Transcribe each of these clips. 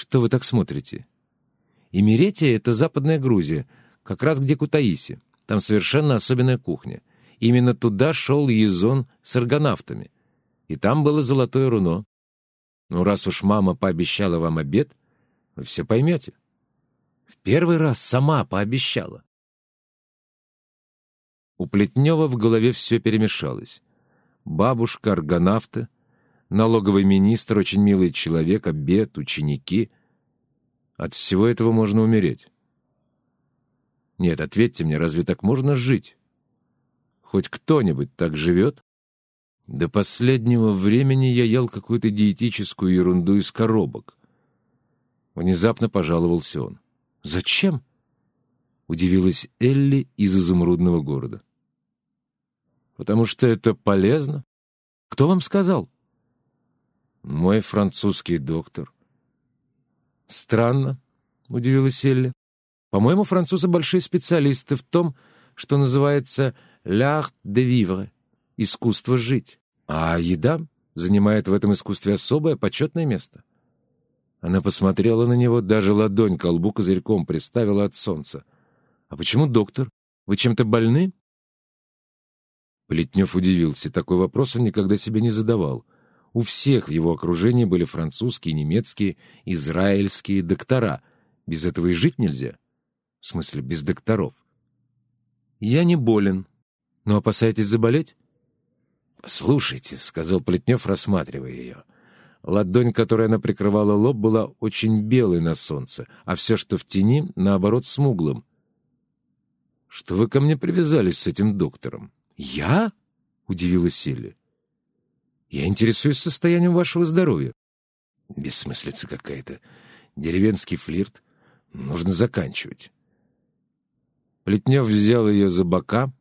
Что вы так смотрите? Имеретия — это западная Грузия, как раз где Кутаиси. Там совершенно особенная кухня. Именно туда шел Езон с аргонавтами. И там было золотое руно. Ну, раз уж мама пообещала вам обед, вы все поймете. В первый раз сама пообещала. У Плетнева в голове все перемешалось. Бабушка, аргонавты, налоговый министр, очень милый человек, обед, ученики. От всего этого можно умереть. Нет, ответьте мне, разве так можно жить? Хоть кто-нибудь так живет? До последнего времени я ел какую-то диетическую ерунду из коробок. Внезапно пожаловался он. «Зачем?» — удивилась Элли из изумрудного города. «Потому что это полезно. Кто вам сказал?» «Мой французский доктор». «Странно», — удивилась Элли. «По-моему, французы большие специалисты в том, что называется «l'art de vivre» — искусство жить. А еда занимает в этом искусстве особое почетное место. Она посмотрела на него, даже ладонь колбу козырьком приставила от солнца. «А почему доктор? Вы чем-то больны?» Плетнев удивился. Такой вопрос он никогда себе не задавал. У всех в его окружении были французские, немецкие, израильские доктора. Без этого и жить нельзя. В смысле, без докторов. «Я не болен. Но опасаетесь заболеть?» «Слушайте», — сказал Плетнев, рассматривая ее. Ладонь, которой она прикрывала лоб, была очень белой на солнце, а все, что в тени, наоборот, смуглым. «Что вы ко мне привязались с этим доктором?» «Я?» — удивилась Силли. «Я интересуюсь состоянием вашего здоровья». «Бессмыслица какая-то. Деревенский флирт. Нужно заканчивать». Плетнев взял ее за бока.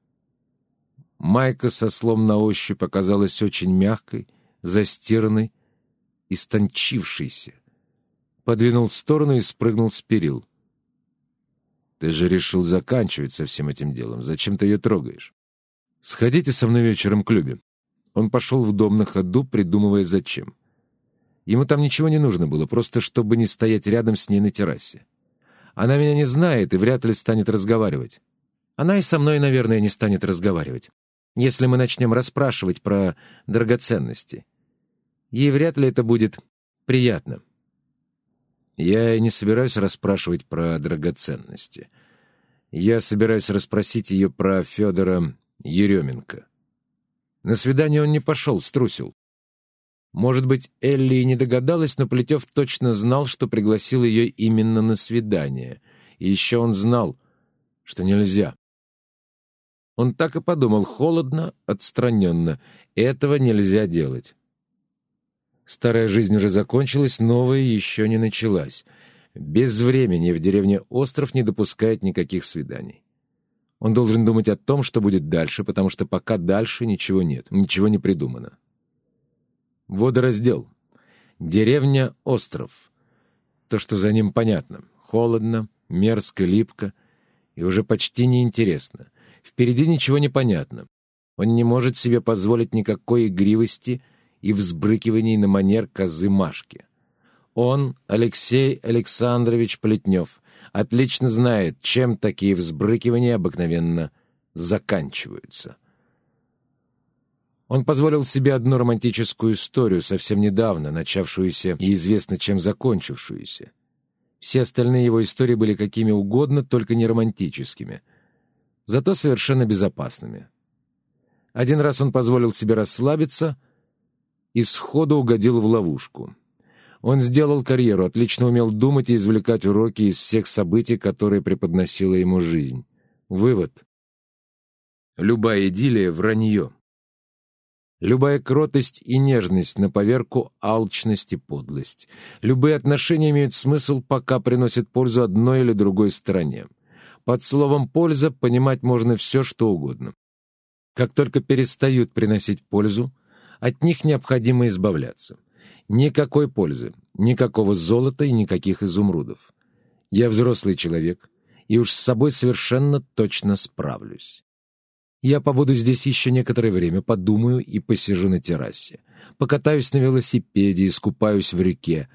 Майка со слом на ощупь оказалась очень мягкой, застиранной, истончившийся. Подвинул в сторону и спрыгнул с перил. «Ты же решил заканчивать со всем этим делом. Зачем ты ее трогаешь? Сходите со мной вечером в клубе». Он пошел в дом на ходу, придумывая зачем. Ему там ничего не нужно было, просто чтобы не стоять рядом с ней на террасе. Она меня не знает и вряд ли станет разговаривать. Она и со мной, наверное, не станет разговаривать, если мы начнем расспрашивать про драгоценности. Ей вряд ли это будет приятно. Я и не собираюсь расспрашивать про драгоценности. Я собираюсь расспросить ее про Федора Еременко. На свидание он не пошел, струсил. Может быть, Элли и не догадалась, но Плетев точно знал, что пригласил ее именно на свидание. И еще он знал, что нельзя. Он так и подумал, холодно, отстраненно. Этого нельзя делать. Старая жизнь уже закончилась, новая еще не началась. Без времени в деревне Остров не допускает никаких свиданий. Он должен думать о том, что будет дальше, потому что пока дальше ничего нет, ничего не придумано. Водораздел. Деревня Остров. То, что за ним понятно. Холодно, мерзко, липко и уже почти неинтересно. Впереди ничего не понятно. Он не может себе позволить никакой игривости — и взбрыкиваний на манер козы Машки. Он, Алексей Александрович Плетнев, отлично знает, чем такие взбрыкивания обыкновенно заканчиваются. Он позволил себе одну романтическую историю, совсем недавно начавшуюся и известно чем закончившуюся. Все остальные его истории были какими угодно, только не романтическими, зато совершенно безопасными. Один раз он позволил себе расслабиться — и сходу угодил в ловушку. Он сделал карьеру, отлично умел думать и извлекать уроки из всех событий, которые преподносила ему жизнь. Вывод. Любая идиллия — вранье. Любая кротость и нежность на поверку — алчность и подлость. Любые отношения имеют смысл, пока приносят пользу одной или другой стороне. Под словом «польза» понимать можно все, что угодно. Как только перестают приносить пользу, от них необходимо избавляться. Никакой пользы, никакого золота и никаких изумрудов. Я взрослый человек, и уж с собой совершенно точно справлюсь. Я побуду здесь еще некоторое время, подумаю и посижу на террасе. Покатаюсь на велосипеде, искупаюсь в реке.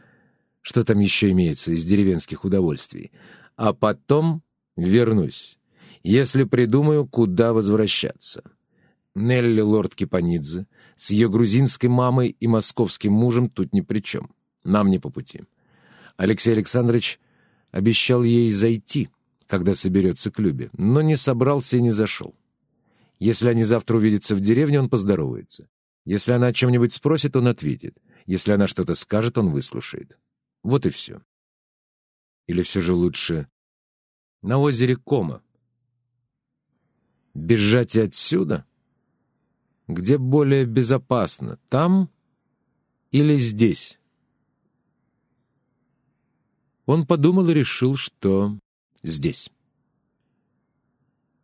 что там еще имеется из деревенских удовольствий, а потом вернусь, если придумаю, куда возвращаться. Нелли Лорд Кипанидзе с ее грузинской мамой и московским мужем тут ни при чем. Нам не по пути. Алексей Александрович обещал ей зайти, когда соберется к Любе, но не собрался и не зашел. Если они завтра увидятся в деревне, он поздоровается. Если она о чем-нибудь спросит, он ответит. Если она что-то скажет, он выслушает. Вот и все. Или все же лучше на озере Кома. Бежать отсюда? Где более безопасно, там или здесь? Он подумал и решил, что здесь.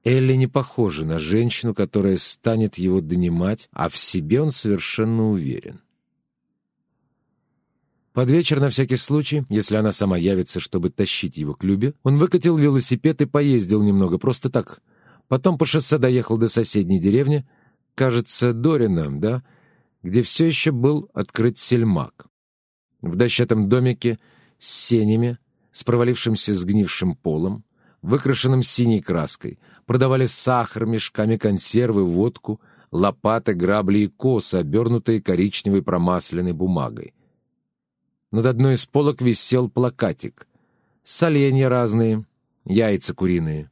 Элли не похожа на женщину, которая станет его донимать, а в себе он совершенно уверен. Под вечер, на всякий случай, если она сама явится, чтобы тащить его к Любе, он выкатил велосипед и поездил немного, просто так. Потом по шоссе доехал до соседней деревни, кажется, Дорина, да, где все еще был открыт сельмак. В дощатом домике с сенями, с провалившимся сгнившим полом, выкрашенным синей краской, продавали сахар, мешками консервы, водку, лопаты, грабли и косы, обернутые коричневой промасленной бумагой. Над одной из полок висел плакатик. Соленья разные, яйца куриные.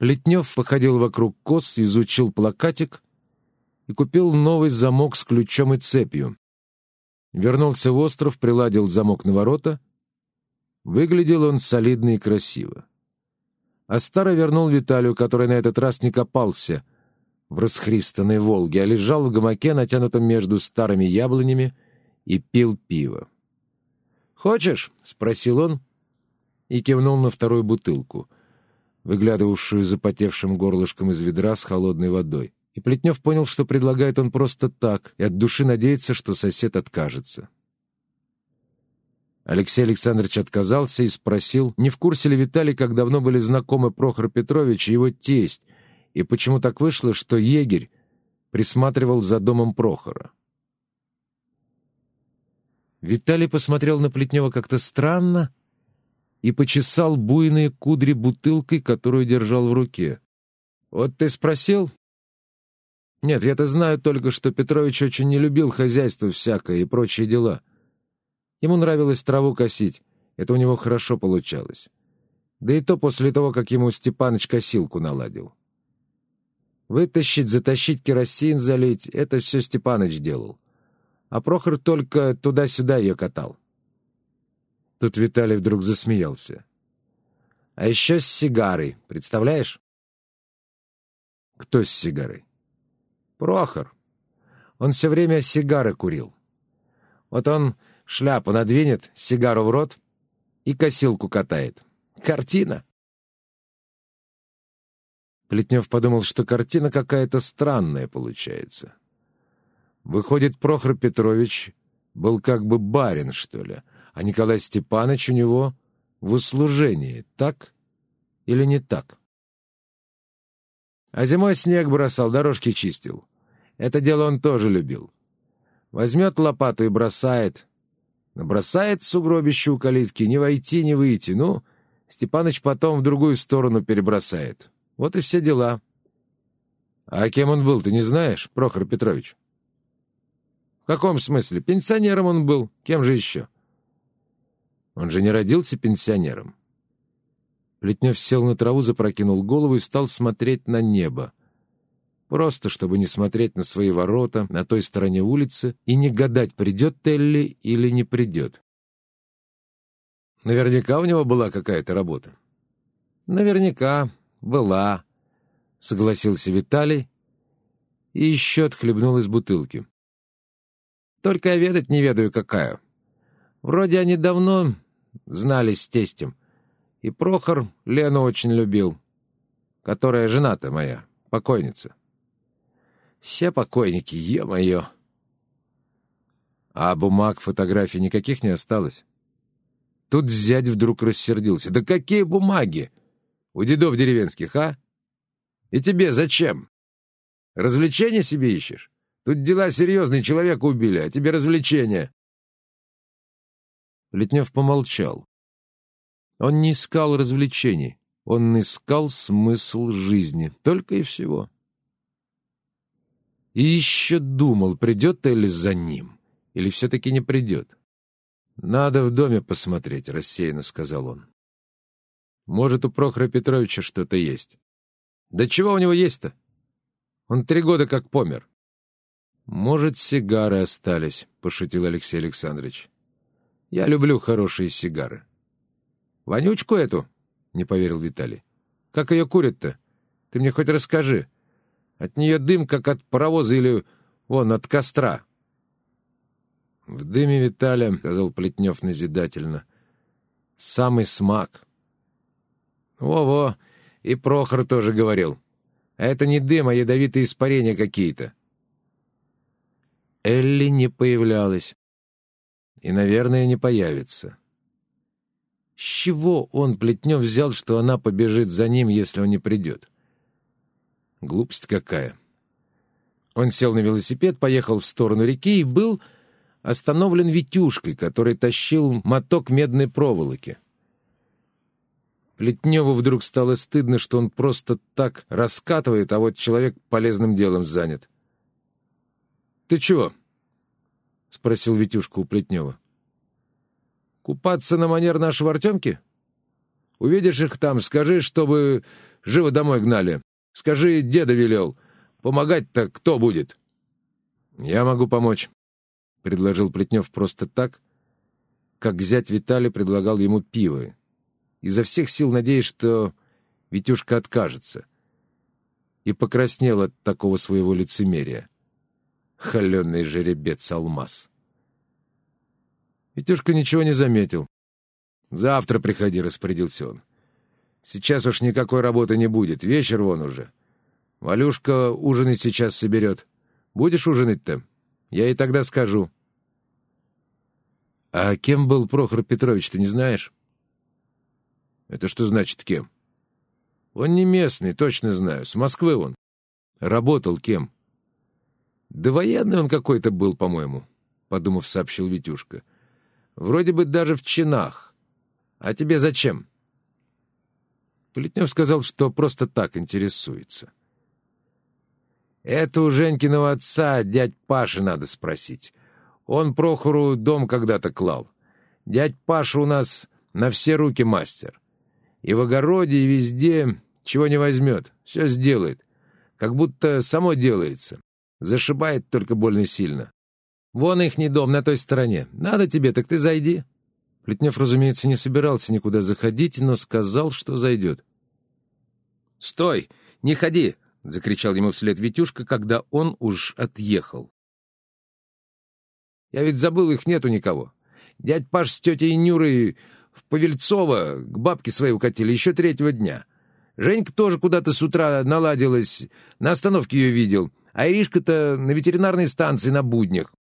Плетнев походил вокруг кос, изучил плакатик и купил новый замок с ключом и цепью. Вернулся в остров, приладил замок на ворота. Выглядел он солидно и красиво. А старый вернул Виталию, который на этот раз не копался в расхристанной «Волге», а лежал в гамаке, натянутом между старыми яблонями, и пил пиво. «Хочешь?» — спросил он и кивнул на вторую бутылку, выглядывавшую запотевшим горлышком из ведра с холодной водой. И Плетнев понял, что предлагает он просто так, и от души надеется, что сосед откажется. Алексей Александрович отказался и спросил, не в курсе ли Виталий, как давно были знакомы Прохор Петрович и его тесть, и почему так вышло, что егерь присматривал за домом Прохора. Виталий посмотрел на Плетнева как-то странно и почесал буйные кудри бутылкой, которую держал в руке. «Вот ты спросил?» «Нет, я-то знаю только, что Петрович очень не любил хозяйство всякое и прочие дела. Ему нравилось траву косить, это у него хорошо получалось. Да и то после того, как ему Степаныч косилку наладил. Вытащить, затащить керосин, залить — это все Степаныч делал а Прохор только туда-сюда ее катал. Тут Виталий вдруг засмеялся. А еще с сигарой, представляешь? Кто с сигарой? Прохор. Он все время сигары курил. Вот он шляпу надвинет, сигару в рот и косилку катает. Картина. Плетнев подумал, что картина какая-то странная получается. Выходит, Прохор Петрович был как бы барин, что ли, а Николай Степанович у него в услужении, так или не так? А зимой снег бросал, дорожки чистил. Это дело он тоже любил. Возьмет лопату и бросает. Набросает сугробище у калитки, не войти, не выйти. Ну, Степаныч потом в другую сторону перебросает. Вот и все дела. А кем он был, ты не знаешь, Прохор Петрович? каком смысле? Пенсионером он был. Кем же еще? Он же не родился пенсионером. Плетнев сел на траву, запрокинул голову и стал смотреть на небо. Просто, чтобы не смотреть на свои ворота на той стороне улицы и не гадать, придет Телли или не придет. Наверняка у него была какая-то работа. Наверняка была, согласился Виталий и еще отхлебнул из бутылки. Только я ведать не ведаю, какая. Вроде они давно знали с тестем. И Прохор Лену очень любил, которая жена-то моя, покойница. Все покойники, е-мое. А бумаг, фотографий никаких не осталось. Тут зять вдруг рассердился. «Да какие бумаги? У дедов деревенских, а? И тебе зачем? Развлечения себе ищешь? Тут дела серьезные, человека убили, а тебе развлечения. Плетнев помолчал. Он не искал развлечений, он искал смысл жизни, только и всего. И еще думал, придет Элли за ним, или все-таки не придет. «Надо в доме посмотреть», — рассеянно сказал он. «Может, у Прохора Петровича что-то есть». «Да чего у него есть-то? Он три года как помер». «Может, сигары остались», — пошутил Алексей Александрович. «Я люблю хорошие сигары». «Вонючку эту?» — не поверил Виталий. «Как ее курят-то? Ты мне хоть расскажи. От нее дым, как от паровоза или, вон, от костра». «В дыме, Виталя», — сказал Плетнев назидательно, — «самый смак». «Во-во, и Прохор тоже говорил. А это не дым, а ядовитые испарения какие-то». Элли не появлялась. И, наверное, не появится. С чего он, Плетнев, взял, что она побежит за ним, если он не придет? Глупость какая. Он сел на велосипед, поехал в сторону реки и был остановлен Витюшкой, который тащил моток медной проволоки. Плетневу вдруг стало стыдно, что он просто так раскатывает, а вот человек полезным делом занят. «Ты чего?» — спросил Витюшка у Плетнева. Купаться на манер нашего Артемки? Увидишь их там, скажи, чтобы живо домой гнали. Скажи, деда велел. Помогать-то кто будет? Я могу помочь, — предложил Плетнев просто так, как зять Виталий предлагал ему пиво, изо всех сил надеясь, что Витюшка откажется, и покраснел от такого своего лицемерия. Холеный жеребец Алмаз. Петюшка ничего не заметил. «Завтра приходи», — распорядился он. «Сейчас уж никакой работы не будет, вечер вон уже. Валюшка ужинать сейчас соберет. Будешь ужинать-то? Я и тогда скажу». «А кем был Прохор Петрович, ты не знаешь?» «Это что значит кем?» «Он не местный, точно знаю. С Москвы он. Работал кем?» «Да он какой-то был, по-моему», — подумав, сообщил Витюшка. Вроде бы даже в чинах. А тебе зачем?» Плетнев сказал, что просто так интересуется. «Это у Женькиного отца дядь Паши надо спросить. Он Прохору дом когда-то клал. Дядь Паша у нас на все руки мастер. И в огороде, и везде чего не возьмет, все сделает. Как будто само делается. Зашибает только больно сильно. Вон ихний дом на той стороне. Надо тебе, так ты зайди». Плетнев, разумеется, не собирался никуда заходить, но сказал, что зайдет. «Стой! Не ходи!» — закричал ему вслед Витюшка, когда он уж отъехал. «Я ведь забыл, их нету никого. Дядь Паш с тетей Нюрой в Павельцово к бабке своей укатили еще третьего дня. Женька тоже куда-то с утра наладилась, на остановке ее видел, а Иришка-то на ветеринарной станции на буднях.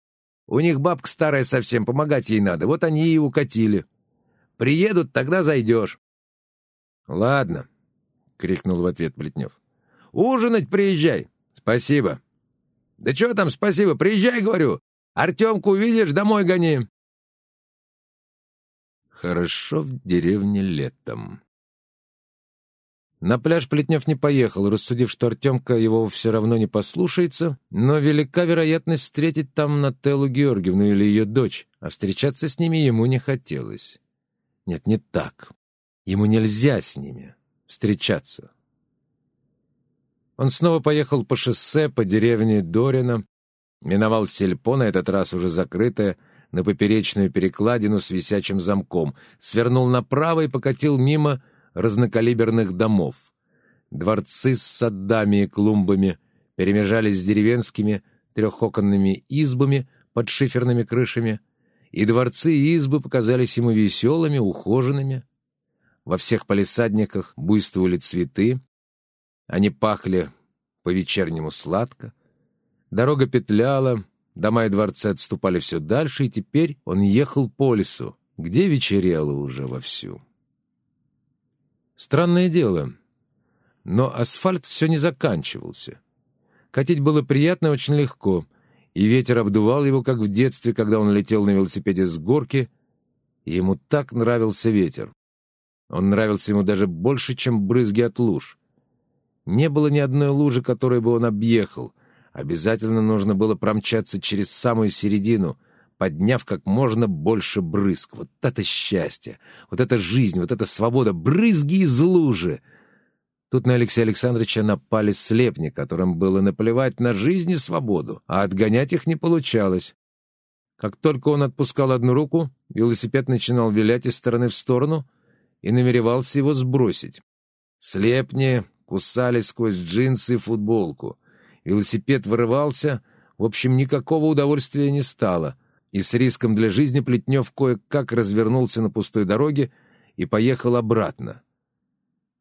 У них бабка старая совсем, помогать ей надо. Вот они и укатили. Приедут, тогда зайдешь. — Ладно, — крикнул в ответ Плетнев. — Ужинать приезжай. — Спасибо. — Да чего там спасибо? Приезжай, говорю. Артемку увидишь, домой гони. Хорошо в деревне летом. На пляж Плетнев не поехал, рассудив, что Артемка его все равно не послушается, но велика вероятность встретить там Нателлу Георгиевну или ее дочь, а встречаться с ними ему не хотелось. Нет, не так. Ему нельзя с ними встречаться. Он снова поехал по шоссе по деревне Дорина, миновал сельпо, на этот раз уже закрытое, на поперечную перекладину с висячим замком, свернул направо и покатил мимо разнокалиберных домов. Дворцы с садами и клумбами перемежались с деревенскими трехоконными избами под шиферными крышами, и дворцы и избы показались ему веселыми, ухоженными. Во всех палисадниках буйствовали цветы, они пахли по-вечернему сладко. Дорога петляла, дома и дворцы отступали все дальше, и теперь он ехал по лесу, где вечерело уже вовсю. Странное дело, но асфальт все не заканчивался. Катить было приятно очень легко, и ветер обдувал его, как в детстве, когда он летел на велосипеде с горки И ему так нравился ветер. Он нравился ему даже больше, чем брызги от луж. Не было ни одной лужи, которую бы он объехал. Обязательно нужно было промчаться через самую середину, подняв как можно больше брызг. Вот это счастье! Вот это жизнь! Вот эта свобода! Брызги из лужи! Тут на Алексея Александровича напали слепни, которым было наплевать на жизнь и свободу, а отгонять их не получалось. Как только он отпускал одну руку, велосипед начинал вилять из стороны в сторону и намеревался его сбросить. Слепни кусали сквозь джинсы и футболку. Велосипед вырывался, в общем, никакого удовольствия не стало, и с риском для жизни Плетнев кое-как развернулся на пустой дороге и поехал обратно.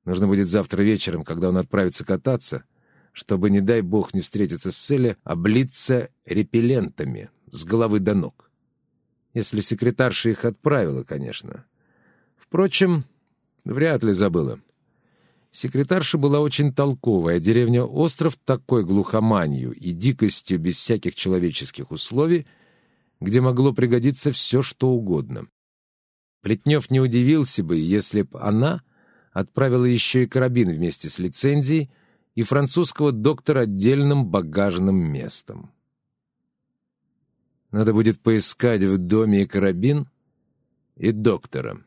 Нужно будет завтра вечером, когда он отправится кататься, чтобы, не дай бог, не встретиться с Селли, облиться репеллентами с головы до ног. Если секретарша их отправила, конечно. Впрочем, вряд ли забыла. Секретарша была очень толковая, деревня Остров такой глухоманью и дикостью без всяких человеческих условий, где могло пригодиться все, что угодно. Плетнев не удивился бы, если б она отправила еще и карабин вместе с лицензией и французского доктора отдельным багажным местом. Надо будет поискать в доме и карабин, и доктора.